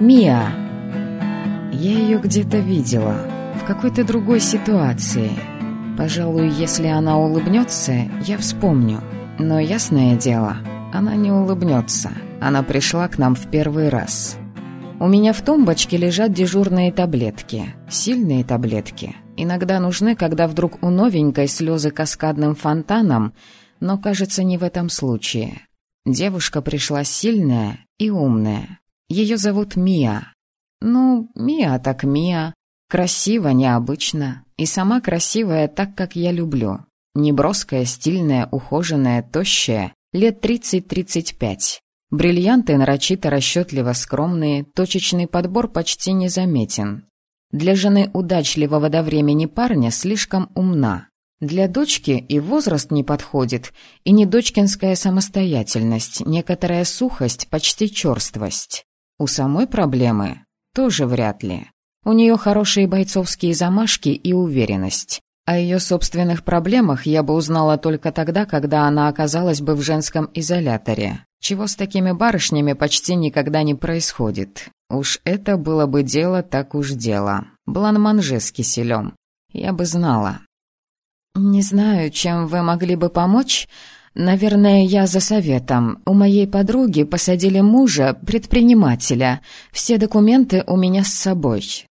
Мия. Я ее где-то видела, в какой-то другой ситуации. Пожалуй, если она улыбнется, я вспомню. Но ясное дело, она не улыбнется. Она пришла к нам в первый раз. У меня в тумбочке лежат дежурные таблетки. Сильные таблетки. Иногда нужны, когда вдруг у новенькой слезы каскадным фонтаном, но, кажется, не в этом случае. Девушка пришла сильная и умная. Ее зовут Мия. Ну, Мия так Мия. Красиво, необычно. И сама красивая так, как я люблю. Неброская, стильная, ухоженная, тощая. Лет 30-35. Бриллианты нарочито расчетливо скромные, точечный подбор почти незаметен. Для жены удачливого до времени парня слишком умна. Для дочки и возраст не подходит, и не дочкинская самостоятельность, некоторая сухость, почти черствость. У самой проблемы тоже вряд ли. У нее хорошие бойцовские замашки и уверенность. О ее собственных проблемах я бы узнала только тогда, когда она оказалась бы в женском изоляторе. Чего с такими барышнями почти никогда не происходит. Уж это было бы дело, так уж дело. Бланманже с киселем. Я бы знала. «Не знаю, чем вы могли бы помочь», Наверное, я за советом. У моей подруги посадили мужа, предпринимателя. Все документы у меня с собой.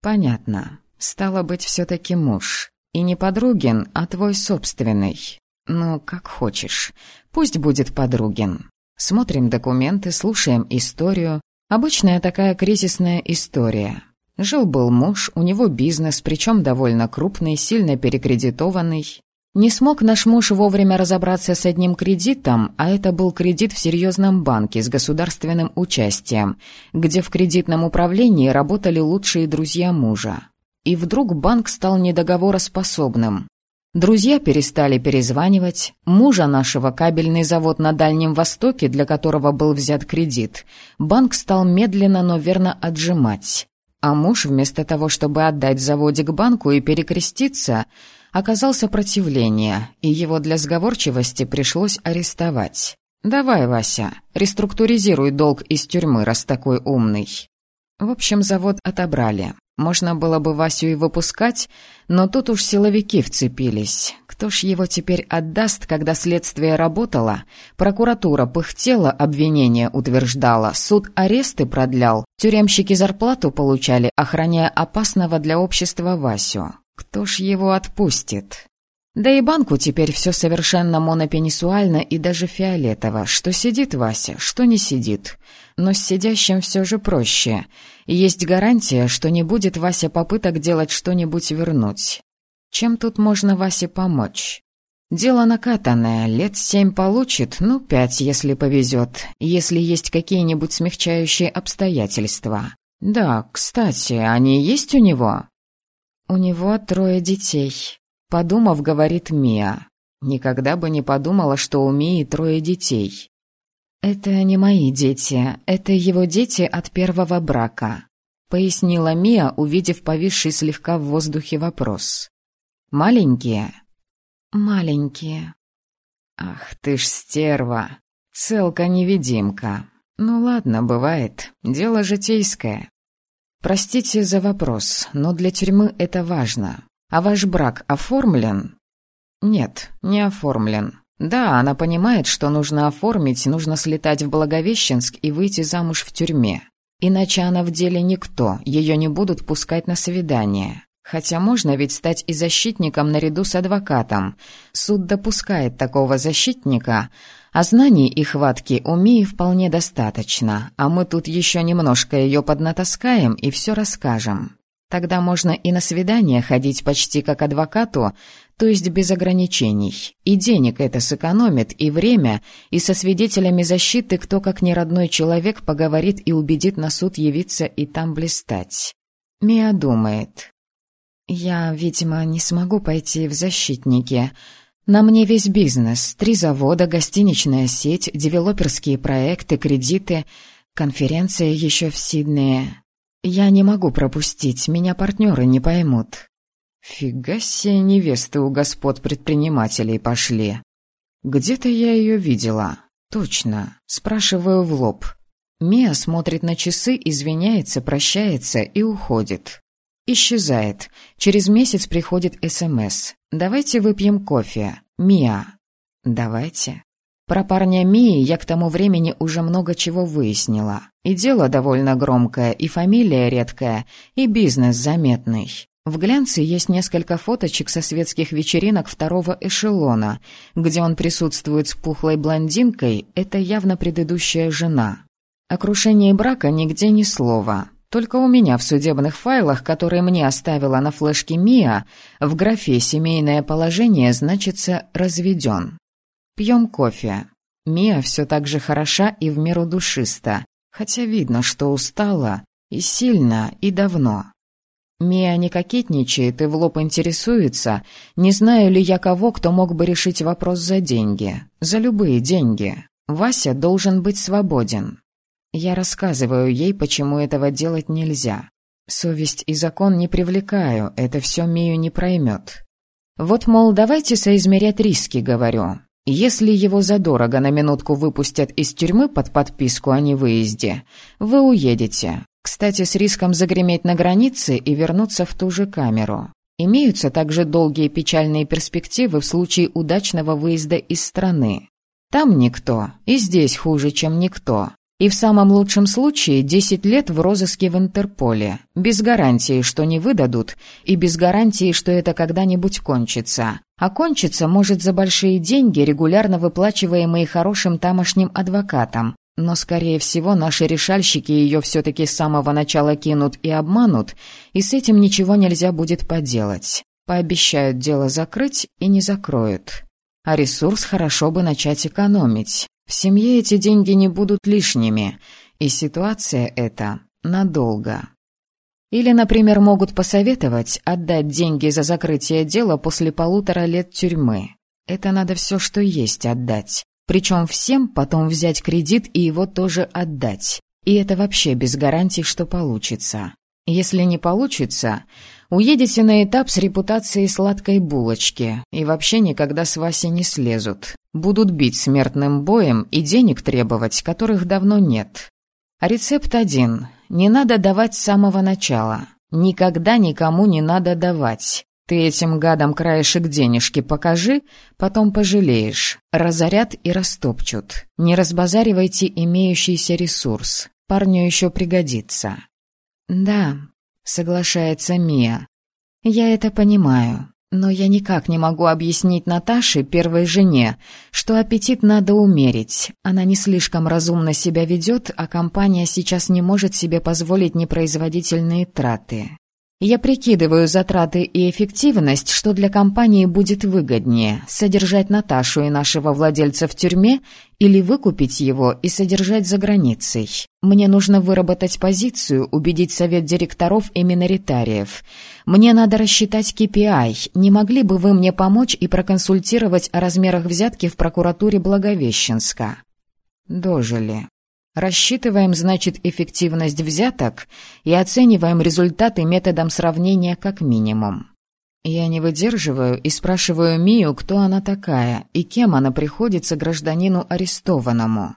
Понятно. Стало быть, все-таки муж. И не подругин, а твой собственный. Ну, как хочешь. Пусть будет подругин. Смотрим документы, слушаем историю. Обычная такая кризисная история. Жил-был муж, у него бизнес, причем довольно крупный, сильно перекредитованный. Не смог наш муж вовремя разобраться с одним кредитом, а это был кредит в серьезном банке с государственным участием, где в кредитном управлении работали лучшие друзья мужа. И вдруг банк стал недоговороспособным. Друзья перестали перезванивать, мужа нашего кабельный завод на Дальнем Востоке, для которого был взят кредит, банк стал медленно, но верно отжимать. А муж, вместо того, чтобы отдать заводик банку и перекреститься, оказал сопротивление, и его для сговорчивости пришлось арестовать. «Давай, Вася, реструктуризируй долг из тюрьмы, раз такой умный». В общем, завод отобрали. Можно было бы Васю и выпускать, но тут уж силовики вцепились. Кто ж его теперь отдаст, когда следствие работало? Прокуратура пыхтела, обвинение утверждала, суд аресты продлял, тюремщики зарплату получали, охраняя опасного для общества Васю. Кто ж его отпустит? Да и банку теперь все совершенно монопенисуально и даже фиолетово. Что сидит Вася, что не сидит. Но с сидящим все же проще. Есть гарантия, что не будет Вася попыток делать что-нибудь вернуть. Чем тут можно Васе помочь? Дело накатанное, лет семь получит, ну, пять, если повезет, если есть какие-нибудь смягчающие обстоятельства. Да, кстати, они есть у него? У него трое детей. Подумав, говорит Мия. Никогда бы не подумала, что у Мии трое детей. «Это не мои дети, это его дети от первого брака», — пояснила Мия, увидев повисший слегка в воздухе вопрос. «Маленькие?» «Маленькие». «Ах ты ж стерва! Целка-невидимка. Ну ладно, бывает. Дело житейское. Простите за вопрос, но для тюрьмы это важно. А ваш брак оформлен? Нет, не оформлен. Да, она понимает, что нужно оформить, нужно слетать в Благовещенск и выйти замуж в тюрьме. Иначе она в деле никто, ее не будут пускать на свидание. Хотя можно ведь стать и защитником наряду с адвокатом. Суд допускает такого защитника, а знаний и хватки у Мии вполне достаточно, а мы тут еще немножко ее поднатаскаем и все расскажем. Тогда можно и на свидание ходить почти как адвокату, то есть без ограничений. И денег это сэкономит, и время, и со свидетелями защиты кто как неродной человек поговорит и убедит на суд явиться и там блистать. Мия думает. «Я, видимо, не смогу пойти в защитники. На мне весь бизнес. Три завода, гостиничная сеть, девелоперские проекты, кредиты, конференция еще в Сиднее. «Я не могу пропустить, меня партнеры не поймут». «Фига себе невесты у господ предпринимателей пошли. Где-то я ее видела. Точно. Спрашиваю в лоб. Мия смотрит на часы, извиняется, прощается и уходит. Исчезает. Через месяц приходит СМС. «Давайте выпьем кофе. Мия». «Давайте». Про парня Мии я к тому времени уже много чего выяснила. И дело довольно громкое, и фамилия редкая, и бизнес заметный. В глянце есть несколько фоточек со светских вечеринок второго эшелона, где он присутствует с пухлой блондинкой, это явно предыдущая жена. О крушении брака нигде ни слова. Только у меня в судебных файлах, которые мне оставила на флешке Мия, в графе «Семейное положение» значится «разведен». Пьем кофе. Мия все так же хороша и в меру душиста, хотя видно, что устала, и сильно, и давно. Мия не кокетничает и в лоб интересуется, не знаю ли я кого, кто мог бы решить вопрос за деньги. За любые деньги. Вася должен быть свободен. Я рассказываю ей, почему этого делать нельзя. Совесть и закон не привлекаю, это все Мию не проймет. Вот, мол, давайте соизмерять риски, говорю. Если его задорого на минутку выпустят из тюрьмы под подписку о невыезде, вы уедете. Кстати, с риском загреметь на границе и вернуться в ту же камеру. Имеются также долгие печальные перспективы в случае удачного выезда из страны. Там никто, и здесь хуже, чем никто. И в самом лучшем случае 10 лет в розыске в Интерполе, без гарантии, что не выдадут, и без гарантии, что это когда-нибудь кончится. А кончится может за большие деньги, регулярно выплачиваемые хорошим тамошним адвокатам. Но, скорее всего, наши решальщики ее все-таки с самого начала кинут и обманут, и с этим ничего нельзя будет поделать. Пообещают дело закрыть и не закроют. А ресурс хорошо бы начать экономить. В семье эти деньги не будут лишними, и ситуация эта надолго. Или, например, могут посоветовать отдать деньги за закрытие дела после полутора лет тюрьмы. Это надо все, что есть, отдать. Причем всем потом взять кредит и его тоже отдать. И это вообще без гарантий, что получится. Если не получится, уедете на этап с репутацией сладкой булочки и вообще никогда с Васей не слезут. Будут бить смертным боем и денег требовать, которых давно нет. Рецепт один. Не надо давать с самого начала. Никогда никому не надо давать. Ты этим гадам краешек денежки покажи, потом пожалеешь. Разорят и растопчут. Не разбазаривайте имеющийся ресурс. Парню еще пригодится. «Да», — соглашается Мия. «Я это понимаю, но я никак не могу объяснить Наташе, первой жене, что аппетит надо умерить. Она не слишком разумно себя ведет, а компания сейчас не может себе позволить непроизводительные траты. Я прикидываю затраты и эффективность, что для компании будет выгоднее – содержать Наташу и нашего владельца в тюрьме или выкупить его и содержать за границей. Мне нужно выработать позицию, убедить совет директоров и миноритариев. Мне надо рассчитать KPI. Не могли бы вы мне помочь и проконсультировать о размерах взятки в прокуратуре Благовещенска? Дожили. Рассчитываем, значит, эффективность взяток и оцениваем результаты методом сравнения как минимум. Я не выдерживаю и спрашиваю Мию, кто она такая и кем она приходится гражданину арестованному.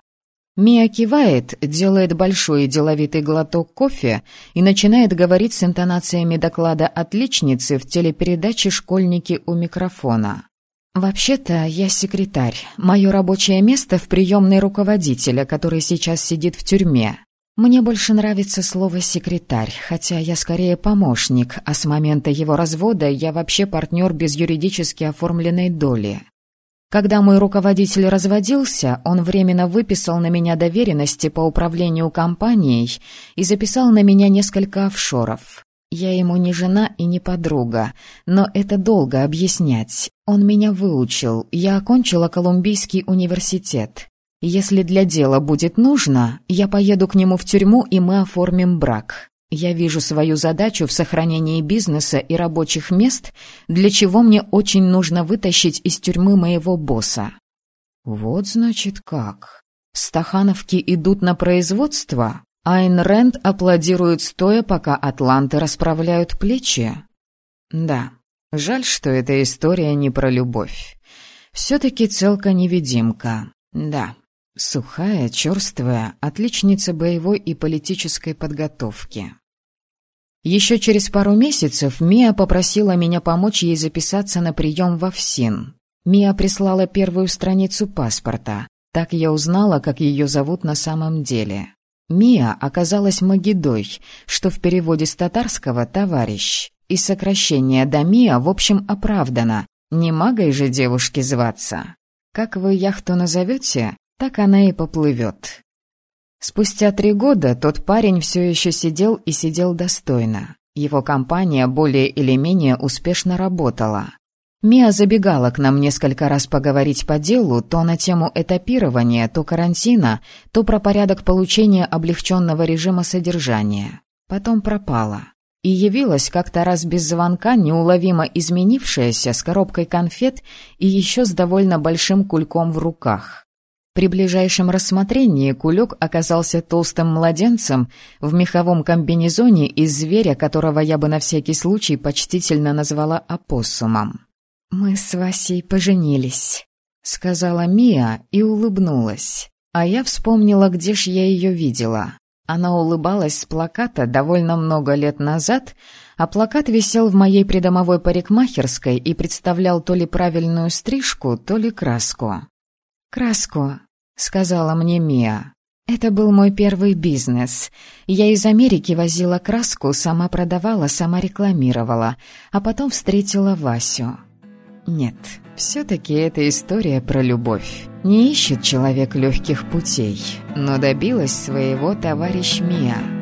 Мия кивает, делает большой деловитый глоток кофе и начинает говорить с интонациями доклада отличницы в телепередаче «Школьники у микрофона». «Вообще-то я секретарь. Мое рабочее место в приемной руководителя, который сейчас сидит в тюрьме. Мне больше нравится слово «секретарь», хотя я скорее помощник, а с момента его развода я вообще партнер без юридически оформленной доли. Когда мой руководитель разводился, он временно выписал на меня доверенности по управлению компанией и записал на меня несколько офшоров. Я ему не жена и не подруга, но это долго объяснять. Он меня выучил, я окончила Колумбийский университет. Если для дела будет нужно, я поеду к нему в тюрьму, и мы оформим брак. Я вижу свою задачу в сохранении бизнеса и рабочих мест, для чего мне очень нужно вытащить из тюрьмы моего босса. Вот значит как. Стахановки идут на производство? Айн Рэнд аплодирует стоя, пока атланты расправляют плечи. Да, жаль, что эта история не про любовь. Все-таки целка-невидимка. Да, Сухая, черствая, отличница боевой и политической подготовки. Еще через пару месяцев Мия попросила меня помочь ей записаться на прием в ФСИН. Мия прислала первую страницу паспорта. Так я узнала, как ее зовут на самом деле. Мия оказалась Магидой, что в переводе с татарского «товарищ». И сокращение до Мия, в общем, оправдано. Не магой же девушке зваться. Как вы яхту назовете, так она и поплывет. Спустя три года тот парень все еще сидел и сидел достойно. Его компания более или менее успешно работала. Мия забегала к нам несколько раз поговорить по делу то на тему этапирования, то карантина, то про порядок получения облегченного режима содержания. Потом пропала. И явилась как-то раз без звонка, неуловимо изменившаяся, с коробкой конфет и еще с довольно большим кульком в руках. При ближайшем рассмотрении кулек оказался толстым младенцем в меховом комбинезоне из зверя, которого я бы на всякий случай почтительно назвала опоссумом. «Мы с Васей поженились», — сказала Мия и улыбнулась. А я вспомнила, где ж я ее видела. Она улыбалась с плаката довольно много лет назад, а плакат висел в моей придомовой парикмахерской и представлял то ли правильную стрижку, то ли краску. «Краску», — сказала мне Мия. «Это был мой первый бизнес. Я из Америки возила краску, сама продавала, сама рекламировала, а потом встретила Васю. Нет, все-таки это история про любовь. Не ищет человек легких путей, но добилась своего товарищ Мия.